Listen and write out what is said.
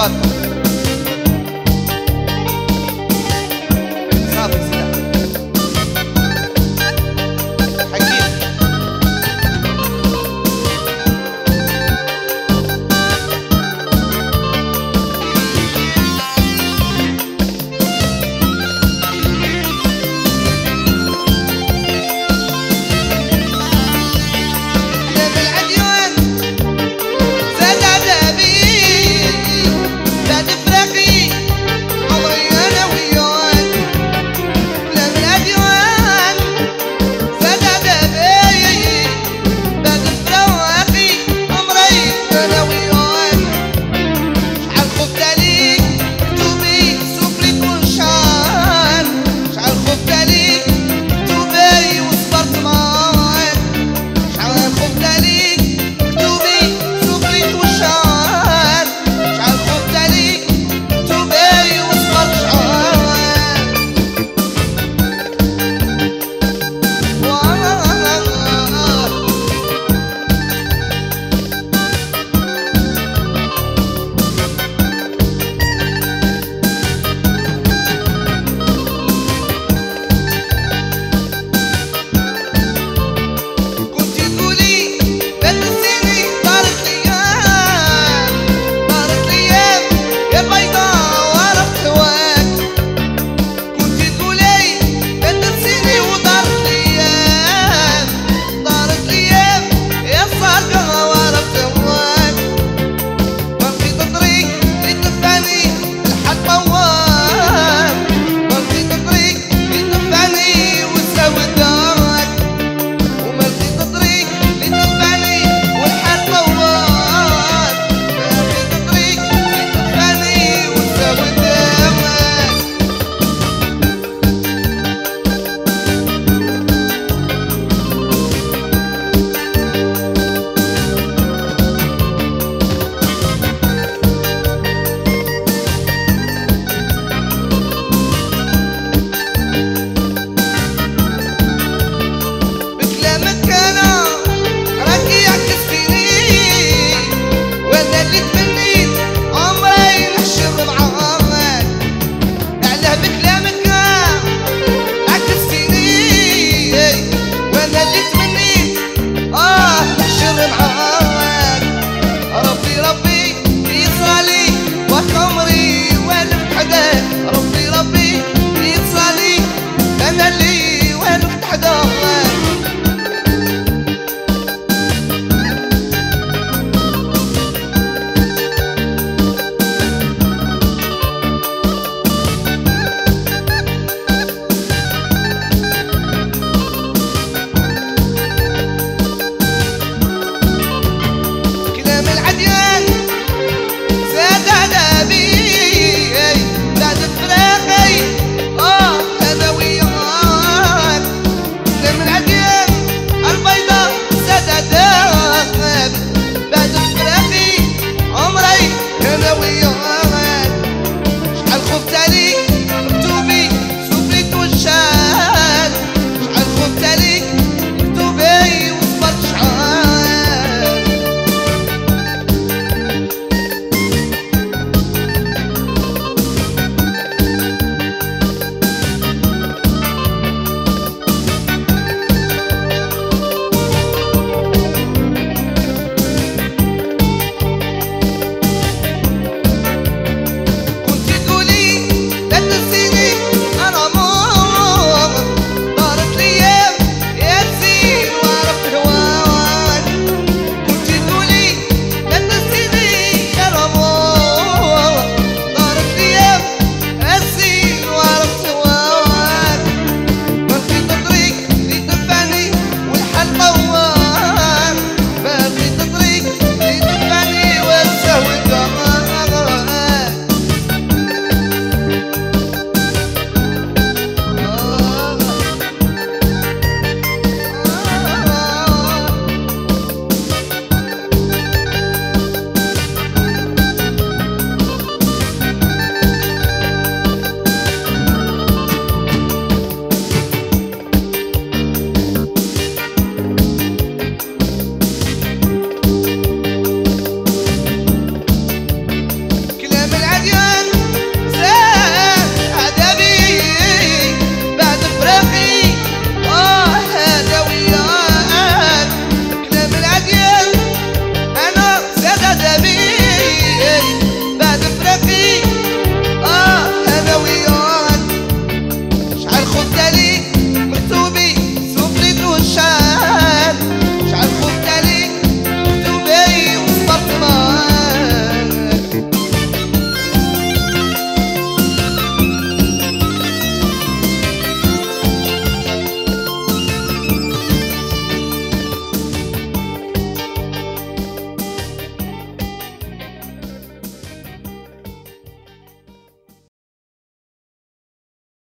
zapato.